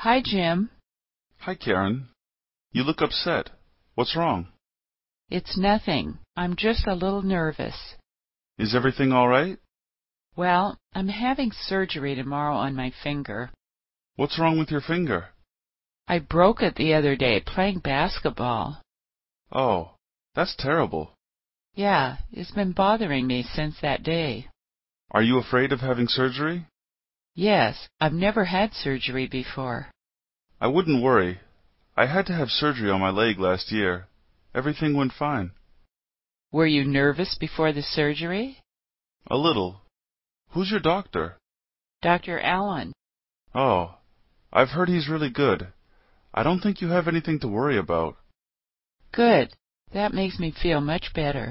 Hi, Jim. Hi, Karen. You look upset. What's wrong? It's nothing. I'm just a little nervous. Is everything all right? Well, I'm having surgery tomorrow on my finger. What's wrong with your finger? I broke it the other day playing basketball. Oh, that's terrible. Yeah, it's been bothering me since that day. Are you afraid of having surgery? Yes, I've never had surgery before. I wouldn't worry. I had to have surgery on my leg last year. Everything went fine. Were you nervous before the surgery? A little. Who's your doctor? Dr. Allen. Oh, I've heard he's really good. I don't think you have anything to worry about. Good. That makes me feel much better.